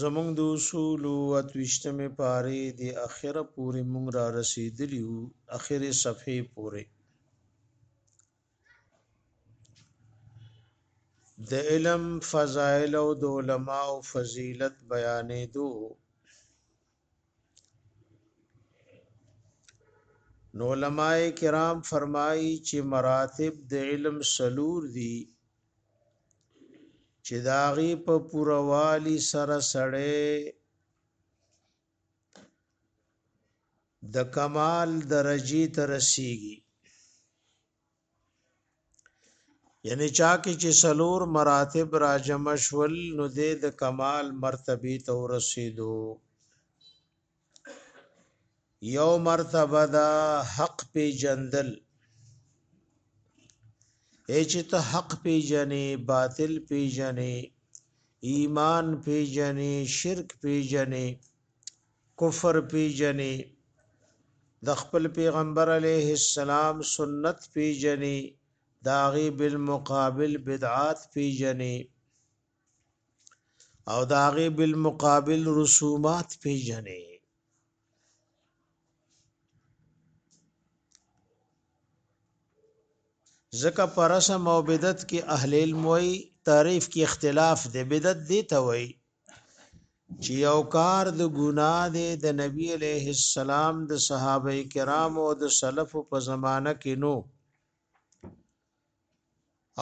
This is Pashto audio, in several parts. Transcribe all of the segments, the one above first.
زمونږ د اصول او اتوشتمه پاره د اخره پورې مونږ را رسیدلی او اخره صفحه پورې د علم فضائل او د علما او فضیلت بیانې دوه نو علماء کرام فرمایي چې مراتب د علم سلور دي چې داغي په پوروالي سره سړې د کمال درجه ترسيږي یعنی چا کې چې سلور مراتب را جمع شول نو د کمال مرتبه ته ورسېدو یو مرتبه دا حق پی جندل اے چې ته حق پی جنې باطل پی جنې ایمان پی جنې شرک پی جنې کفر پیجنی د خپل پیغمبر علیه السلام سنت پیجنی داغي بالمقابل بدعات پیجنی او داغي بالمقابل رسومات پیجنی ځکه پر رسم او بدعت کې اهل علم وای تعریف کې اختلاف دی بدعت دی ته وای چې یو کار د ګناه دی د نبی علیه السلام د صحابه کرام او د سلف په زمانه کې نو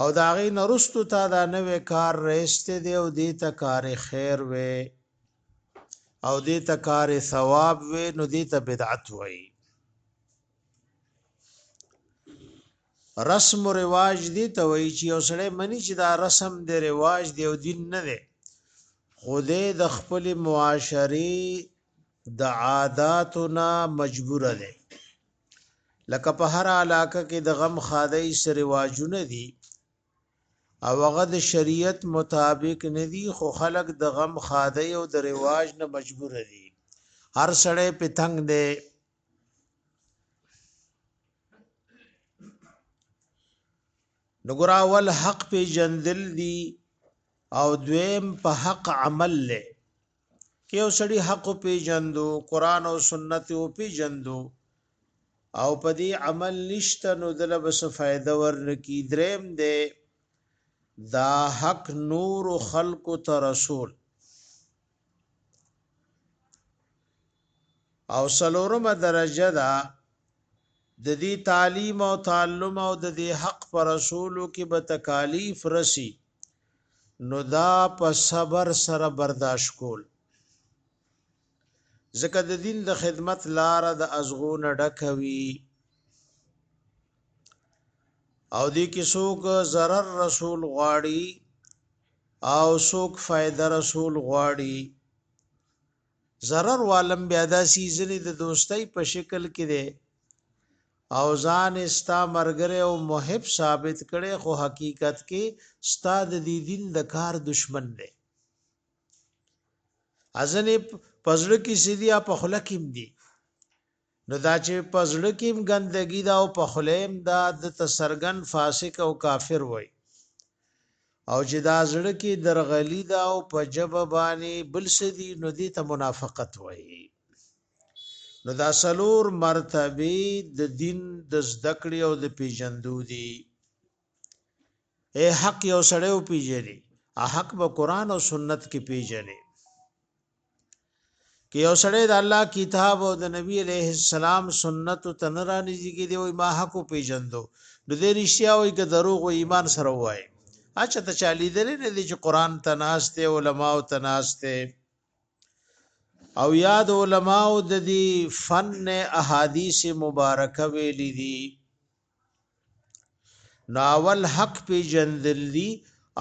او دا غي نرستو تا دا نوې کار رېسته دی او دې ته کار خیر وې او دې ته کار ثواب وې نو دې ته بدعت وې رسم و رواج دې ته وایي چې یو سړی مني چې دا رسم دی رواج دی او دین نه دی خو دی د خپل معاشري د عاداتو نه مجبور دی لکه په هر علاقه کې د غم خادای سره رواجونه دي او هغه د شریعت مطابق نه دي خو خلک د غم خادای او د رواج نه مجبور دي هر سړی په تنگ دی نګور اول حق پی جندل دی او دویم په حق عمل له کې یو سړی حق پی جندو قران او سنت او پی جندو او په دې عمل نشته نو دله بس فائدہ ورنکی دریم دی دا حق نور خلق ته رسول او سلورمه درجه ده د دې تعلیم او تعلم او د دې حق پر رسولو کې به تکالیف رسی نو دا په صبر سره برداشت کول ځکه د دین د خدمت لار د ازغو نه ډکوي او دې کې څوک zarar رسول غواړي او څوک فائدہ رسول غواړي ضرر والم بیا داسي ځنی د دوستۍ په شکل کې دی او ځان استا مرګره او محب ثابت کړي خو حقیقت کې ستا د دې دین د کار دشمن دی ازنې پزړه کې سیدیا په خلکم دی نو دا چې په زړه کې هم ګندګي ده او په خوله هم ده، ده ته څرګند فاسق او کافر وایي. او چې دا زړه کې درغلي ده او په ژبه باندې بل څه دي، نو دې ته منافقت وایي. نو دا څلور مرتبې د دین د زده کړې او د پېژندو دي. اے حق یو سړی او پیژني حق به قران او سنت کې پیژني کې یو سړی د الله کتاب او د نبی علیه السلام سنت تنرانی ذکی دی او ما حق پیژندو د دې رښتیا او کې دروغ او ایمان سره وای اچھا ته چالی درې نه دی چې قران تناسته علما او تناسته او یاد علما او د دې فن احادیث مبارکه ویلې دي نو اول حق پیجندل دی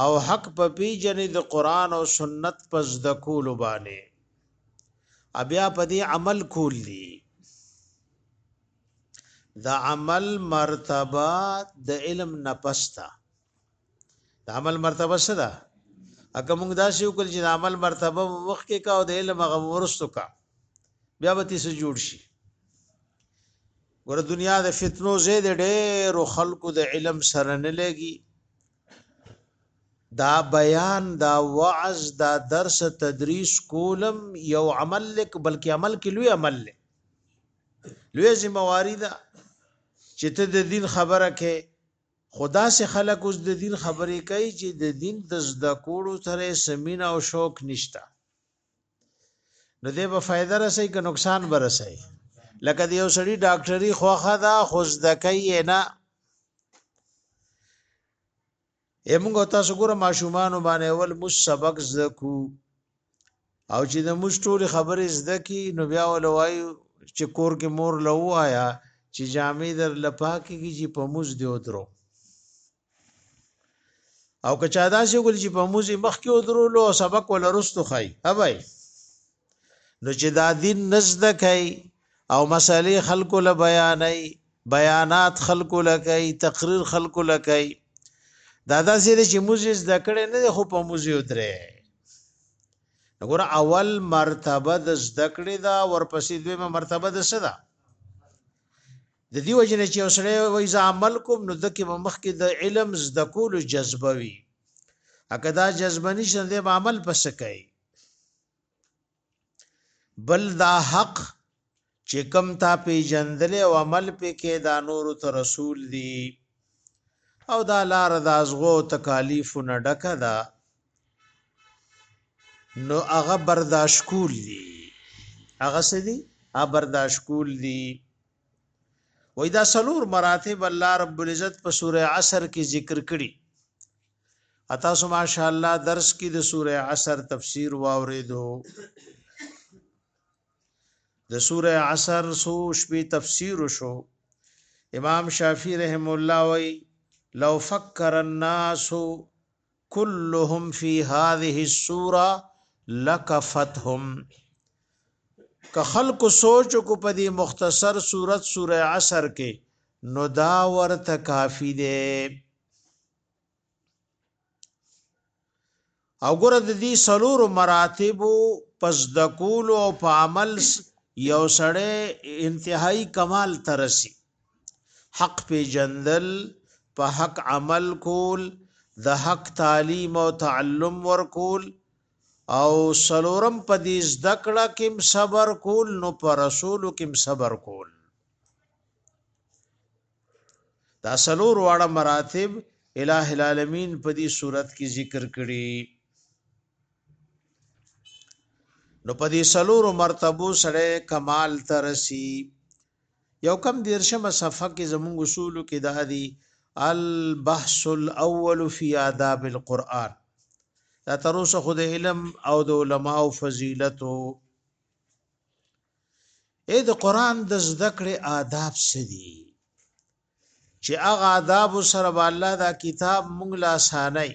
او حق په پیجنې د قران او سنت پس د کول باندې بیا په دې عمل کول دي د عمل مرتبه د علم نه پستا د عمل مرتبه څه ده اګه موږ دا شی وکړ چې د عمل مرتبه مخ کې کا او د علم غو ورستو کا بیا به تیسه جوړ شي ور دنیا د فتنو زید ډېر خلکو د علم سره نه لګي دا بیان دا وعظ دا درس تدریس کولم یو عمل لک بلکې عمل کې لوی عمل لک لوی ذمہواری ده چې ته د دین خبره کې خدا سے خلق اوس د دین خبرې کوي چې د دین د زده کولو سره سمینه او شوق نشته نو دې به فائدہ رسي که نقصان به رسي لکه یو سړی ډاکټري خوخه دا خوز دکې نه امغه تاسو ګوره ماشومان باندې اول مس سبق زکو او چې د مس ټول خبرې زده کی نو بیا ول وای چې کور کې مور لوایا چې جامې در لپاکه کی چې په مس دی ودرو او که چا داسې وګل چې په موزي مخ کې ودرولو او سبق ول رستو خای هبای نو چې دا دین نزده کوي او مسالې خلکو له بیانې بیانات خلکو له کوي تقریر خلکو له کوي دا داسې چې موزي زده کړي نه خو په موزي ودرې وګوره اول مرتبه د زده کړې دا ورپسې دویمه مرتبه د څه ده د دې وجه نه چې یو سړی وایي زه عمل کوم نو د کې به مخکې د علم زده کولو جذبه وي اکه دا جذبه نشته دی به عمل پس کوي بل دا حق چې کم تا پی جندل او عمل پی کې دا نور ته رسول دی او دا لار د ازغو تکالیف نه ډکه ده نو هغه برداشت کول دي هغه څه دي هغه برداشت کول دي وای دا سلور مراتب الله رب العزت په سوره عصر کې ذکر کړي اتا سو ماشاء الله درس کې د سوره عصر تفسیر واوریدو د سوره عصر سو شپې تفسیر شو امام شافعی رحم الله وای لو فکر الناس کلهم فی هذه السوره لکفتهم که خلق سوچ کو په دې مختصر صورت سوره عصر کې نو دا ورته کافی دی او ګره د دې سلور مراتب پس د کول او په عمل یو سړی انتهایی کمال ترسي حق پیجندل په حق عمل کول د حق تعلیم او تعلم ورکول او سلورم په دې ذکړه کې صبر کول نو پر رسول کې صبر کول دا سلور واړه مراتب الٰه العالمین په دې صورت کې ذکر کړي نو په دې سلور مرتبو سره کمال ترسي یو کم دیرشمه صفحه کې زمونږ اصولو کې دا دی البحث الاول فی آداب القرآن دا تر اوسه خو د علم او د علما او فضیلت او اې د قران د زده کړې آداب څه دي چې هغه آداب سره الله دا کتاب مونږ لا سانای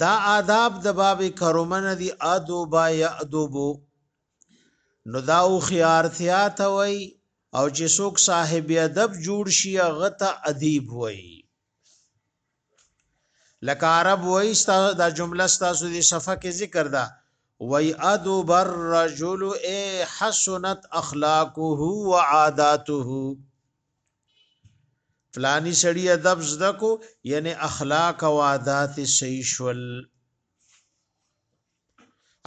دا آداب د باب کرومن دی ادو با یادوبو نو دا او خيارتیا ته وای او چې څوک صاحب ادب جوړ شي هغه ته ادیب وای لکه عرب وای ستا دا جمله ستاسو دی صفه کې ذکر ده وای ادو بر رجل ای حسنت اخلاقه و عاداته فلانی سړی ادب زده کو یعنی اخلاق او عادت صحیح شول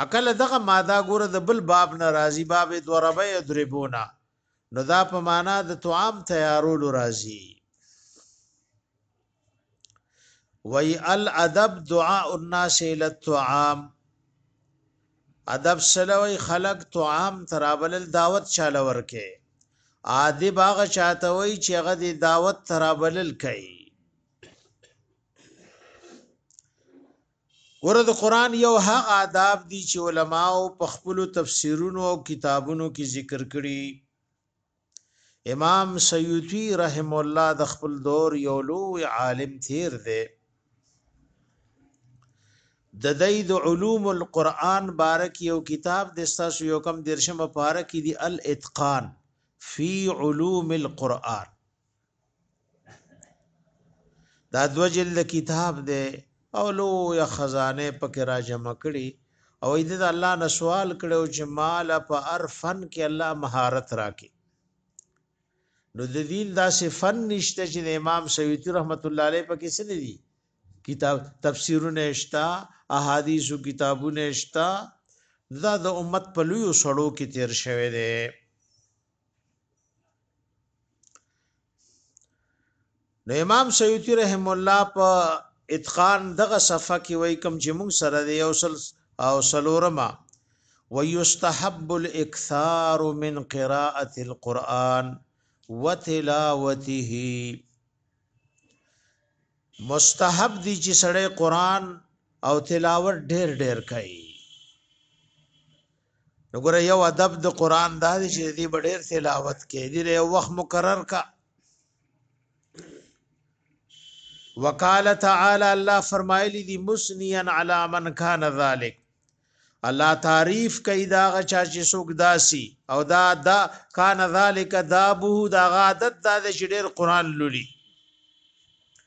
عقل دغه ماده ګوره د بل باب ناراضی باب دوربه یضربونا نو دا په معنا د طعام تیارولو راضی وی الادب دعاء الناس الى الطعام ادب سلوی خلق طعام ترابل دعوت چاله ورکه عادی باغ چاته وی چې هغه دی دعوت ترابل کوي ورته قران یو هغه آداب دي چې علماو په خپل تفسیرونو او کتابونو کې ذکر کړي امام سیوطی رحم الله د خپل دور یو لوی عالم تیر دی د دای د علوم القرآن بارک یو کتاب د ستاسو یو کم درشم پارک دی الاتقان فی علوم القرآن دا دو جلد کتاب دی او لو یا خزانه پکې را جمع کړي او دې د الله نه سوال کړو چې مال په هر فن کې الله مهارت راکې نو د دین داسې فن نشته چې د امام سیوطی رحمت الله علیه پکې څه دي کتاب تفسیرونه شتا احادیثو کتابونه شتا دا د امت په لوی سړو کې تیر شوی دی نو امام سیوطی رحم الله په اتقان دغه صفه کې وای کوم چې موږ سره دی او سل او سلورما ويستحب الاكثار من قراءه القران وتلاوته مستحب دي چې سړی قران او تلاوت ډېر ډېر کوي نو ګره یو ادب د قران دا دی چې دې ډېر تلاوت کې دې یو وخت مقرر کا وقال تعالی الله فرمایلی دی مسنیا علی من کان ذلک الله تعریف کوي دا غچا چې څوک داسي او دا دا کان ذلک دابو دا عادت دا چې ډېر قران لولي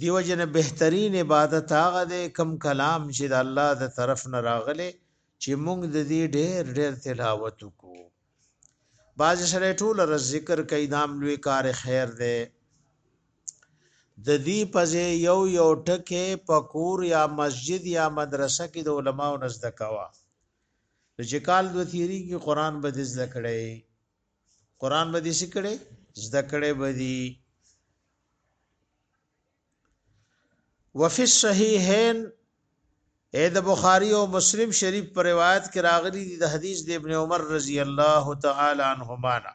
دیو جن بهترین عبادت هغه دی کم کلام چې د الله د طرف نه راغلی چې موږ د دې ډېر ډېر تلاوت وکړو باز سره ټول رز ذکر کوي دام لوی کار خیر دی د دې پځې یو یو ټکه پکور یا مسجد یا مدرسه کې د علماو نزد کوا چې کال دو تیری کې قران به د ذکرې قران به دې څه کړي زده کړي به دي وفي الصحيحين اے د بخاری او مسلم شریف پر روایت کې راغلي دي د حدیث د ابن عمر رضی الله تعالی عنهما نه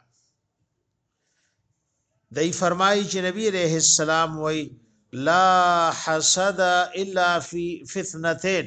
دای فرمایي چې نبی رحم السلام وای لا حسد الا فی فتنتين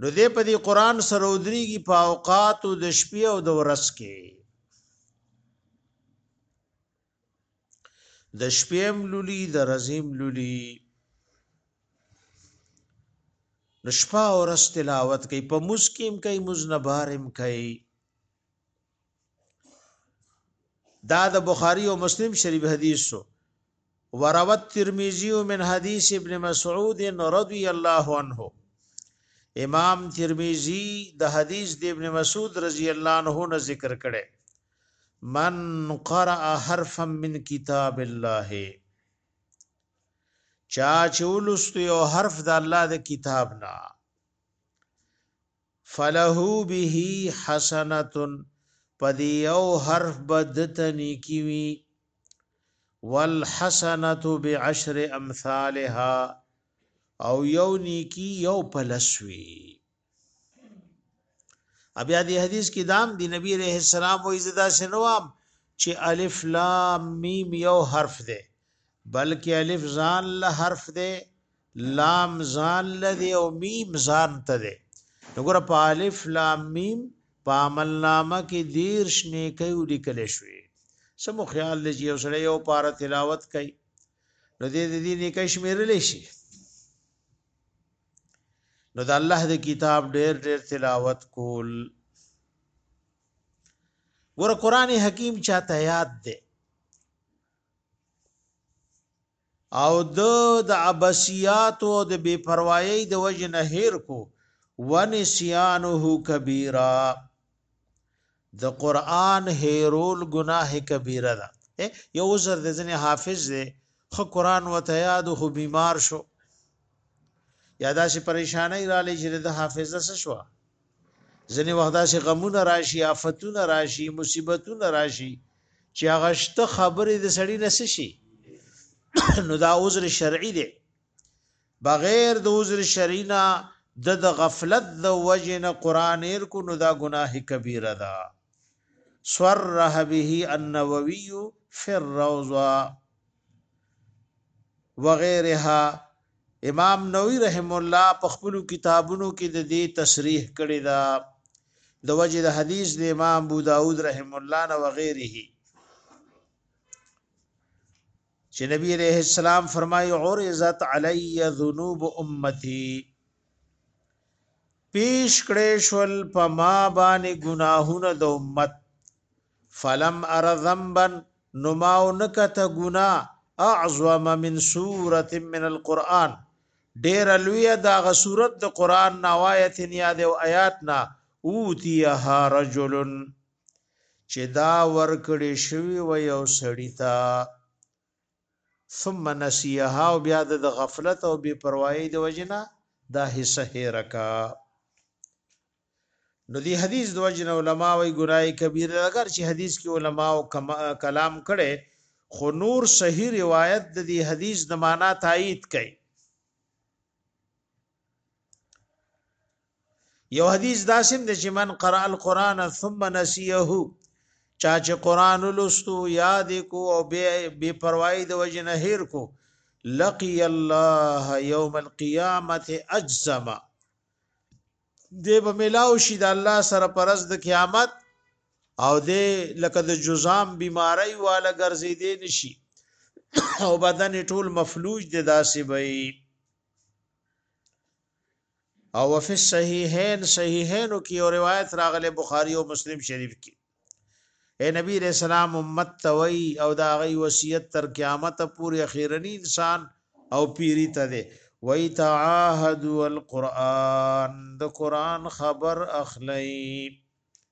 نو دې په دې قران سره ودرېږي په اوقات د شپې او د ورځ کې د شپې هم لولي د ورځې هم لولي نو شپه او ورځ تلاوت کوي په مسکیم کوي مزنبارم کوي دا د بخاری او مسلم شریف حدیث شو وروت ترمذی من حدیث ابن مسعود رضی الله عنه امام ترمذی د حدیث د ابن مسعود رضی الله عنه نه ذکر کړي من قرأ حرفا من کتاب الله چا چولست یو حرف د الله د کتاب نه فله به حسنه په دې یو حرف به دته نیکی وي والحسنه بعشر امثالها او یو نیکی یو پلسوي بیا دې حدیث کې دام دی نبی رحم السلام وې زدا سنوام چې الف لام میم یو حرف دی بلکې الف ځان له حرف دی لام ځان لدی او میم ځان ته دی وګوره په الف لام میم په عمل نامه کې دیر شنه کوي لیکل شوی سمو خیال دی چې یو سړی یو پاره تلاوت کوي نو دې دې دې نیکه شمیرل شي نو د الله د کتاب ډیر ډیر تلاوت کول ګور قران حکیم چاته یاد دی او ده د عبثیاتو او د بې پروایۍ د وجې نه هېر کو، ونسیانه کبیرا، د قرآن هېرول ګناه کبیره ده، یو عذر دی ځنې حافظ دی خو قرآن ورته یاد خو بیمار شو یا داسې پریشانۍ راغلې چې د حافظه څه شوه؟ ځنې وخت داسې غمونه راشي آفتونه راشي مصیبتونه راشي چې هغه شته خبرې د سړی نه شي نو دا عذر شرعي دی بغیر د عذر شرعي نه د غفلت د وجه نه قران ایر کو نو دا ګناه کبیره ده سره به النووي فی الروضه وغيرها امام نووي رحم الله په خپل کتابونو کې د دې تصریح کړې ده د وجه د حدیث د امام ابو داود رحم الله نه وغيره چې نبی عليه السلام فرمایي عرضت علی ذنوب امتی پیش کړې شول په ما باندې ګناهونه د امت فلم ار ذنبا نو ما نکته ګنا اعظم من سوره من القران ډیر لوی دا غ سورت د قران نا آیت یاد او آیات نا اوتیها رجل چې دا ورکړې شوی و یو سړی ته ثم نسیها او بیا د غفلت او بی پروايي د وجنا دا حصہ هیره کا نو دی حدیث د وجنا علما وی ګنای کبیر اگر چې حدیث کې علما او کلام کړي خو نور صحیح روایت د دی حدیث د معنا تایید کړي یو حدیث داسم د چې من قرأ القرآن ثم نسیه چا چې قرآن لستو یاد کو او بے پروايي د وجه نه هیر کو لقي الله یوم القیامت اجزما دی به ملاو شي د الله سره پرز د قیامت او دی لکه د جزام بیماری والا ګرځې دی نشي او بدن ټول مفلوج دی داسې وي او وفي الصحيحين صحيحين کې یو روایت راغلی بخاری او مسلم شریف کې اے نبی رسول الله امت توي او دا غي وصیت تر قیامت پورې اخیرنی انسان او پیری ته دی وی تعاهد القرآن د قرآن خبر اخلی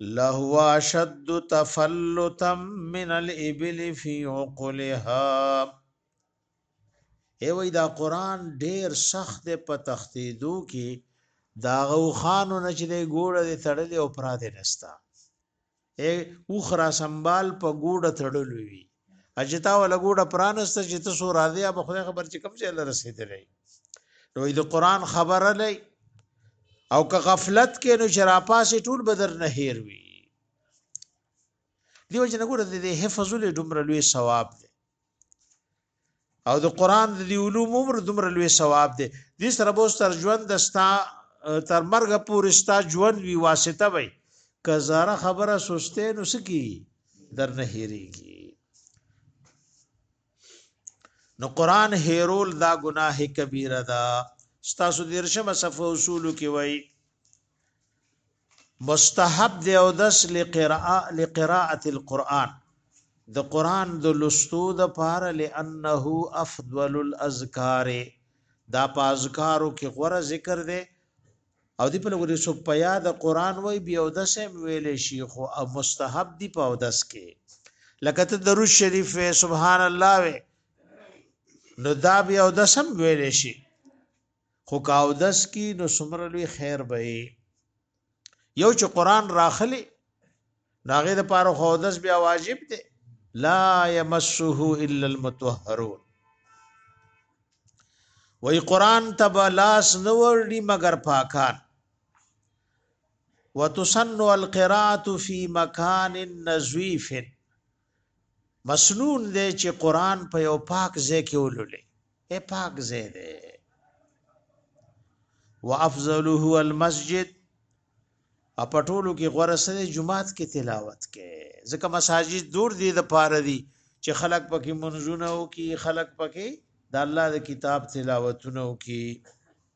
لهو اشد تفلتا من الابل فی عقلها ای وای دا قران ډیر سخت په تختیدو کې دا غوخانو نه چې ګوړه دې تړلې او پراته نستا ای اوخرا سنبال په ګوړه تړلوي چې تا ولا ګوډه پرانسته چې ته سو راضي به خدای خبر چې کوم ځای لرسېدلې نو د قران خبره لې او که غفلت کې نو شراپاسې ټول بدر نه هیر وي دیو جن ګوره د حفظ له دومره لوی ثواب دی او د قران د دی علوم عمر دومره لوی ثواب دی دې سره به تر ژوند ستا تر مرګ پورې ستا ژوند وی واسطه وي که زره خبره سسته نو سکی در نه هېریږي نو قران هیرول دا گناه کبیره ده ستاسو دیرشم صفه اصول کې وای مستحب دی اودس لقراء لقراءه القرآن د قرآن د لستو د پاره لانه افضل الاذکار دا په اذکارو کې غوره ذکر دی او دی په لګوري سو په یاد قران وای بیا د سم ویل شي خو مستحب دی په اودس کې لکه ته درود شریف وی سبحان الله وی نو دا بیا د سم ویل شي خو که اودس کی نو څومره لوی خیر به یو چې قران راخلی ناغه د پاره خو اودس بیا واجب دی لا یمسه الا المتطهرون وی قران تب لاس نوړي مگر پاکان وتسن القراءه فی مکان نظیف مسنون دی چې قران په یو پاک ځای کې ولولې اے پاک ځای دی وافضله المسجد اپټولو کې غوړه سره جمعات کې تلاوت کې ځکه مساجد دور دي د پاره دي چې خلک پکې منځونه او کې خلک پکې د الله د کتاب تلاوتونه او کې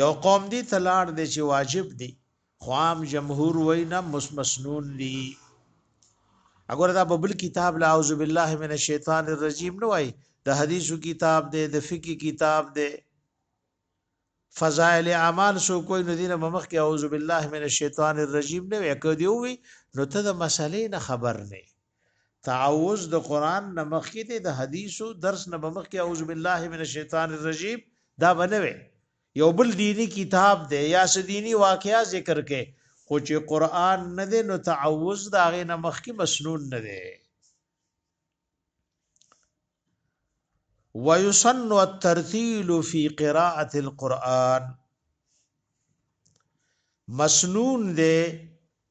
یو قوم دی تلاړ دی چې واجب دی خو عام جمهور وای نه مسنون دی اگر دا ببل کتاب لا اعوذ بالله من الشیطان الرجیم نو وای د حدیثو کتاب دی د فقہی کتاب دی فضائل اعمال سو کوئی نو دینه مخ کې اعوذ بالله من الشیطان الرجیم نه وکړ دی وی نو ته د مسلې نه خبر نه تعوذ د قران نه مخکې دی د حدیثو درس نه مخکې اعوذ بالله من الشیطان الرجیم دا بنوي یو بل دینی کتاب دی یا سدینی واقعیا ذکر کې خو چې قران نه دی نو تعوذ دا غي نه مخکې مسنون نه دی ويسن الترتيل في قراءة القرآن مسنون دے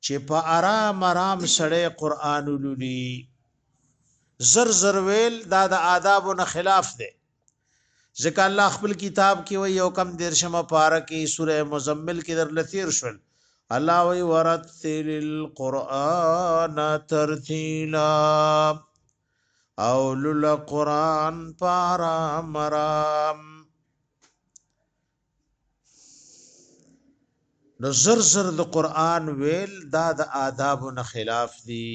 چې په آرام آرام سړی قرآن ولولي زر زر ویل دا د آدابو نه خلاف دی ځکه الله خپل کتاب کې وی یو کم دیرشمه پاره کې سوره مزمل کې در لثیر شول الله وی ورتل القرآن ترتیلا او لول قران پارا مرام نو زر زر د قران ویل دا د آداب نه خلاف دي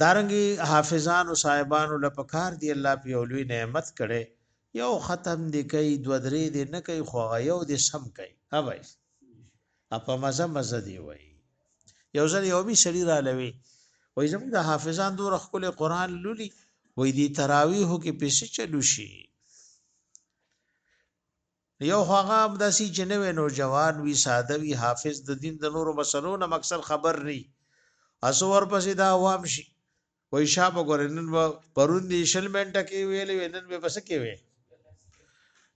دارنګي حافظانو صاحبانو له پکار دی الله په یو لوی نعمت کړي یو ختم دی کوي دو درې دی نه کوي خو یو دی سم کوي ها وای اپا مزه مزه دی وای یو ځل یو می سړی را لوي وای زموږ د حافظان دور خپل قران لولي وای دی تراویح کې پیسې چلو شي یو خو هغه همداسي چې نوی نوجوان وي، ساده وي، حافظ د دین د نورو مسلو نه هم اکثر خبر نه وي، هسو ورپسې دا عوام شي، وایي شا به ګورې نن به پرون دې شل منټه کې ویلې وې نن به په څه کې وې؟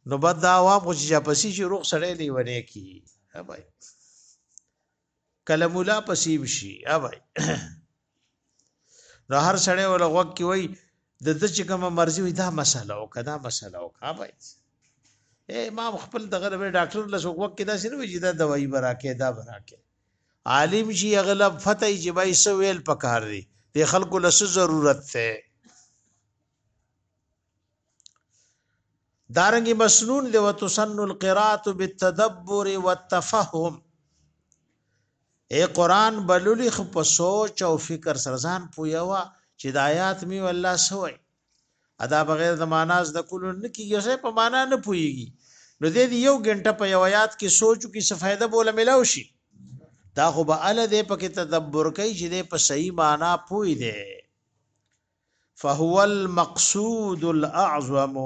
نو بد دا عوام خو چې چاپسي شي روغ سړی لیونی کېږي. کله مولا پسیب شي یا وای نو هر سړی ول غوږ کی وای د د چې کوم مرزي وي دا مسله او کدا مسله او کا وای اے امام خپل دغه به ډاکټر له څوک وخت کې دا سره وی چې دا دوايي براکه دا براکه عالم شي اغلب فتح چې بای سو ویل پکار دی د خلکو له ضرورت ته دارنګي مسنون دی وتسن القرات بالتدبر والتفهم اے قران بللی خو په سوچ او فکر سره ځان پویوا چې د آیات می والله سوی ادا بغیر د معنا ز د کولو نه کیږي سه په معنا نه پویږي نو دې یو غنټه په یو آیات کې سوچو کې څه فائدہ بوله ملاو شي دا خو به ال دې پکې تدبر کوي چې دې په صحیح معنا پوي دې فهو المقصود الاعظم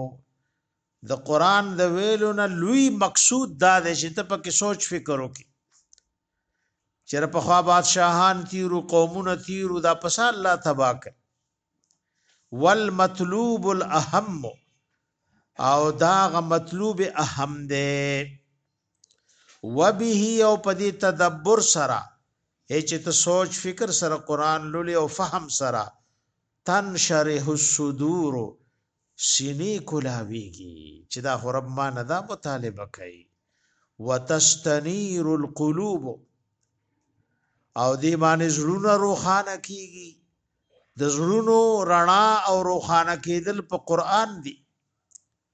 د قران د ویلو نه لوی مقصود دا دی چې ته پکې سوچ فکر وکې چې په خوا بادشاهان تیرو قومونه تیرو دا پس الله تبا کړ والمطلوب الاهم او دا غ مطلوب اهم دی وبه او په دې تدبر سره چې ته سوچ فکر سره قران لولې او فهم سره تنشره الصدور سینې کولاویږي چې دا رب ما نه دا مطالبه کوي وتستنیر القلوب او دې باندې زړونه روخانه کیږي د زړونو رڼا او روخانه کېدل په قران دی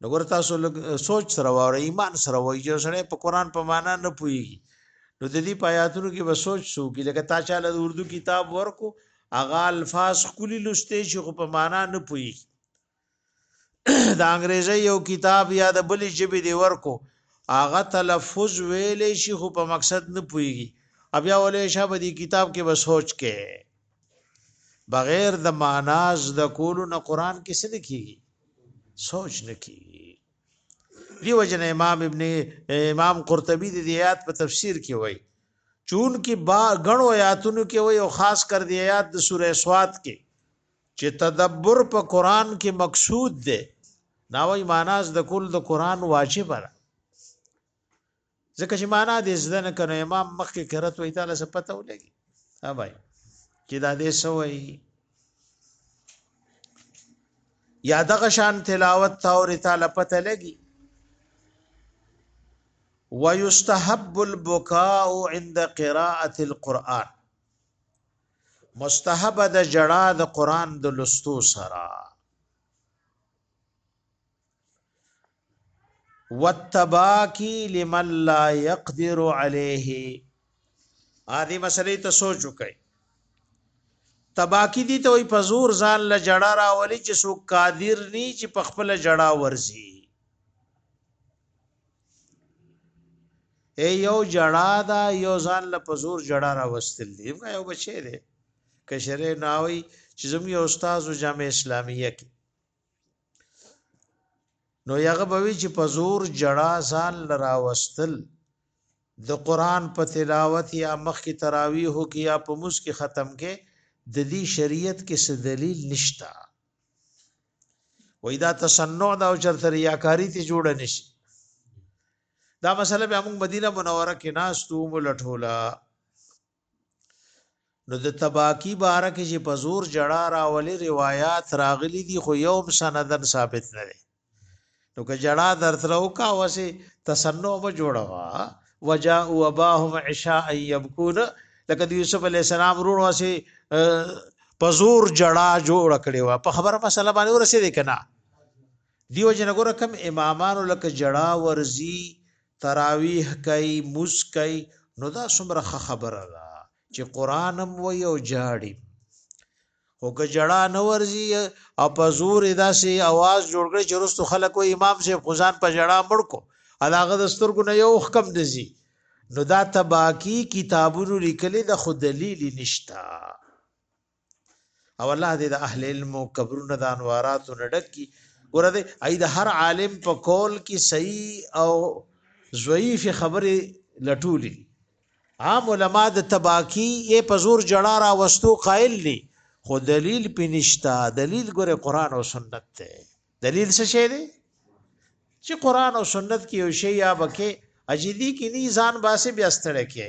نو ګور تاسو سوچ سره واره ایمان سره وایي چې سره په قران په معنا نه پويږي نو د دې پیاتونو کې به سوچ سو کې لکه تا چاله د اردو کتاب ورکو اغا الفاظ خولي لسته شي خو په معنا نه پويږي د انګريزي یو کتاب یا د بلې ژبې دی ورکو اغا تلفظ ویلې شي خو په مقصد نه پويږي بیا ولې شابه دې کتاب کې به سوچ کې بغیر د معنا د کولو نه قران کې څه کیږي سوچ نه کیږي دیو جن امام ابن امام قرطبي د آیات په تفسیر کې وایي چون کې با غنو آیاتونو کې وایي او خاص کر دی آیات د سوره سواد کې چې تدبر په قران کې مقصود ده ناوی معناز د کول د قران واجب ده ځکه چې معنا دې زده نه کنه امام مخکې قرات وې تعالی څه پته ولګي ها بھائی چې دا دې سوې یا دغه شان تلاوت تاوري تعالی پته لګي ويستحب البكاء عند قراءه القران مستحب د جړا د قران د لستو سره والتباکی لمن لا يقدر عليه هذه مسلې ته سوچ وکړئ تباکی دي ته وي پزور ځان ل جړه راولي چې سو قادر ني چې په خپل جړه ورزي اے یو جړه دا یو ځان ل پزور جړه راوستل دي یو بچی دی کشره ناوي چې زموږ استاد جامع اسلامیه کې نو یغه بوي چې په زور جړا ځان لراوستل د قران په تلاوت یا مخ کی تراویح کی یا په مس کی ختم کې د دې شریعت کې څه دلیل نشتا وای دا تصنع دا او چرته ریاکاری ته جوړ نشي دا مسله به موږ مدینه منوره کې ناس تو ملټولا نو د تباکی باره کې چې په زور جړا راولي روایت راغلي دي خو یو سندن ثابت نه دی نو که جړا درتره وکا وسه تسنو به جوړوا وجاء وباهم عشاء يبكون لکه د یوسف علی السلام ورونو وسه په زور جړا جوړ کړي وا په خبره مسله باندې ورسېد کنا دیو جن ګور کم امامانو لکه جړا ورزي تراویح کوي موس کوي نو دا څومره ښه خبره ده چې قران هم وای او جاړي او که جړا نه ورزي او په زور داسې आवाज جوړ کړي چې رستو خلک او امام سي خزان په جړا مړ کو علاغه د سترګو نه یو حکم دزي نو دا تباکی کتابونو لیکلي د خود دلیل نشتا او الله دې د اهل علم او قبرونو د انواراتو نډک کی ګور دې اې د هر عالم په کول کې صحیح او ضعیف خبره لټولې عام علما د تباکی یې په زور جړا را وستو قائل دي خو دلیل پینشتا دلیل ګوره قران او سنت ته دلیل څه شی دی چې قران او سنت کې یو شی یا بکې اجدي کې نه ځان باسي بیا ستړی کې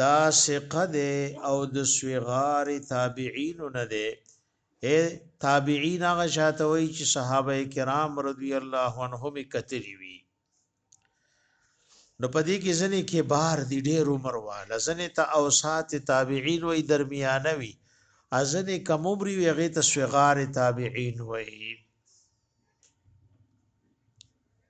دا ثقه ده او د صغار تابعین نه ده اے تابعین هغه شاته وی چې صحابه کرام رضی الله عنهم کتلی وی نو پدې کې ځنې کې بار دی ډېر عمر واله ځنې ته اوسات تابعین وی درمیانه وی ازنه کم عمر وی هغه ته صغار تابعین وی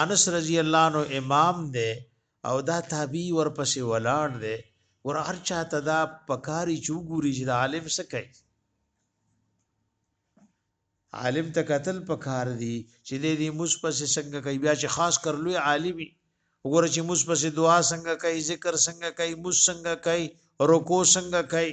انس رضی الله عنه امام دی او دا تابعی ورپسې ولاړ دی ور هر چا ته دا پکاري چوغوري چې د عالم څه کوي عالم ته قتل پکار دی چې د دې مصپس څنګه کوي بیا چې خاص کر لوی عالمي وګوره چې مصپس دعا څنګه کوي ذکر څنګه کوي مص څنګه کوي رکو څنګه کوي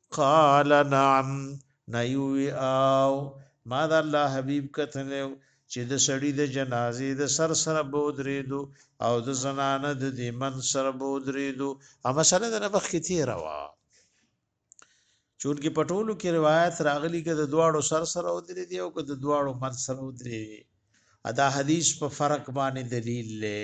قال نعم نيوي آو ما د الله حبيب کتلو چې د سړي د جنازې د سر سره بودريدو او د زنانه د دې من سره بودريدو ا مسله د نبخ کې تیرا وا چون کې پټولو کې روایت راغلي کې د دواړو سر سره ودرې دی او کې د دواړو من سره ودرې ادا حدیث په فرق باندې دلیل لې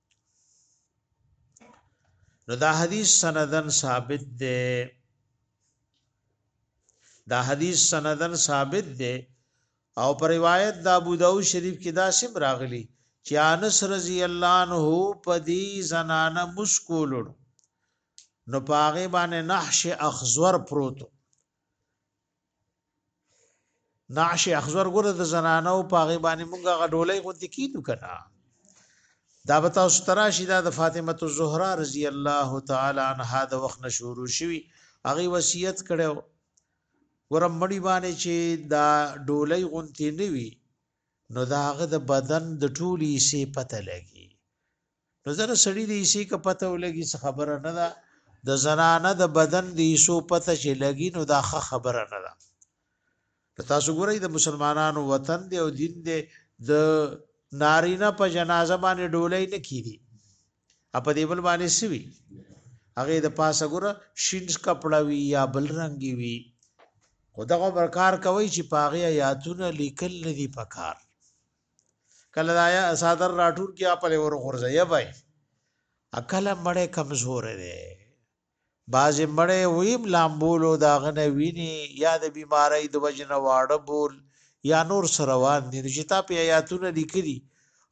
نو دا حدیث سندن ثابت دی دا حدیث سندن ثابت دی او پر روایت د ابو داود شریف کې دا سم راغلی چې انس رضی الله عنه په دې زنانه مسکولړ نو پاغه باندې نحش اخزور پروتو نعش اخزر ګره د زنانو په هغه باندې مونږه غډولې غوندې کینو کنه دا به تاسو تراشی دا د فاطمه الزهرا رضی الله تعالی عنها د وخت نشورو شوی هغه وصیت کړو ګرم مړی باندې چې دا ډولۍ غونتی نوي نو دا هغه د بدن د ټولي سي پته لګي نو زره سړی دی سی که پته ولګي څه خبره نه ده د زنانه د بدن دی سو پته چې لګي نو دا ښه خبره نه ده تاسو ګورئ د مسلمانانو وطن دی او دین دی د نارینه په جنازه باندې ډولۍ نه کیدی اپ دې بل باندې سوي هغه د پاسه ګوره شینز کپڑا وی یا بل رنگي وی خدغه برکار کوي چې پاغه آیاتونه لیکل نه دي پکار کله دا یا صادر راټول کی خپل ور غورځي یا بای اکل مړې کمزور دی باز مړې ویم لامبولو دا غنه ویني یا د بیماری د وجنه واړه بول یا نور سروان دي چې تا په آیاتونه لیکلي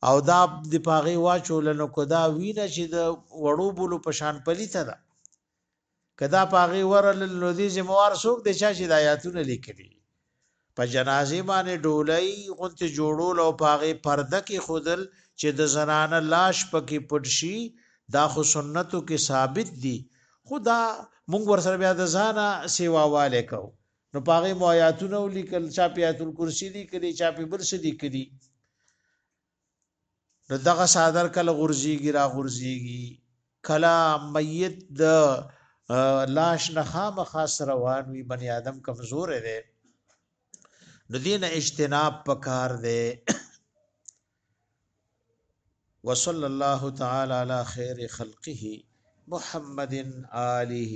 او دا د پاغي واچول نو کدا وینه چې د وړو بولو پشان پلیته ده که دا په هغې ورلل نو دې ذمه وار څوک دی چا چې دا آیاتونه لیکلي په جنازې باندې ډولۍ غونتې جوړول او په هغې پرده کې خودل چې د زنانه لاش پکې پټ شي دا خو سنتو کې ثابت دي خو دا مونږ ورسره بیا د ځانه سیواواله کو نو پاغه مو آیاتونه ولیکل چا په آیات الکرسی لیکلی چا په بل څه لیکلی نو دغه صادر کله غورځيږي را غورځيږي کله میت د لاش نه خامخا سره وان وي بني آدم کمزور دی د دین اجتناب پکار دی وصلى الله تعالى على خير خلقه محمد آله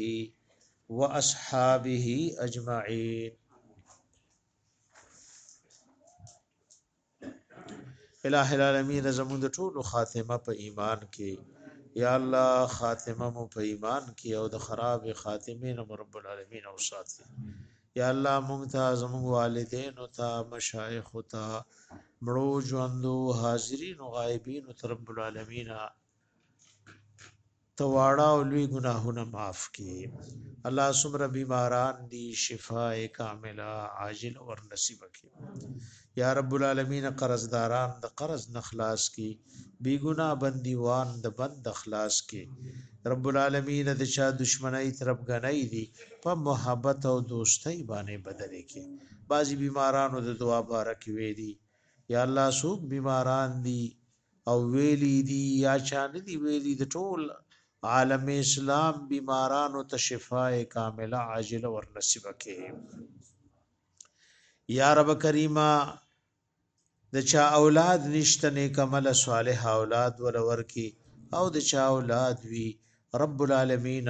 وأصحابه أجمعين الہ العالمین زموږ د ټولو خاتمه په ایمان کې یا الله خاتمه مو په ایمان کې او د خراب خاتمه نه رب العالمین او ساتي یا الله مونږ ته زموږ والدین او ته مشایخ او ته مړو ژوندو حاضرین او غایبین تر رب العالمین ته واړه او لوی ګناهونه معاف کړي الله سمره بیماران دي شفاء کامله عاجل ور نصیب کړي یا رب العالمین قرضداران د قرض نخلاص کړي بی ګنا بندیوان د بند خلاص کړي رب العالمین د چا دشمنی طرف غنۍ دي په محبت او دوستۍ باندې بدل کړي بعضی بیمارانو د دعا بارک ویلي یا الله سوق بیماران دي او ویلی دی یا چا ندی ویلی د ټول عالم اسلام بیمارانو ته شفاء کامله عاجله ور نصیب کړي یا رب کریمه د چا اولاد نشته نیک عمل صالح اولاد ولور کی او د چا اولاد وی رب العالمین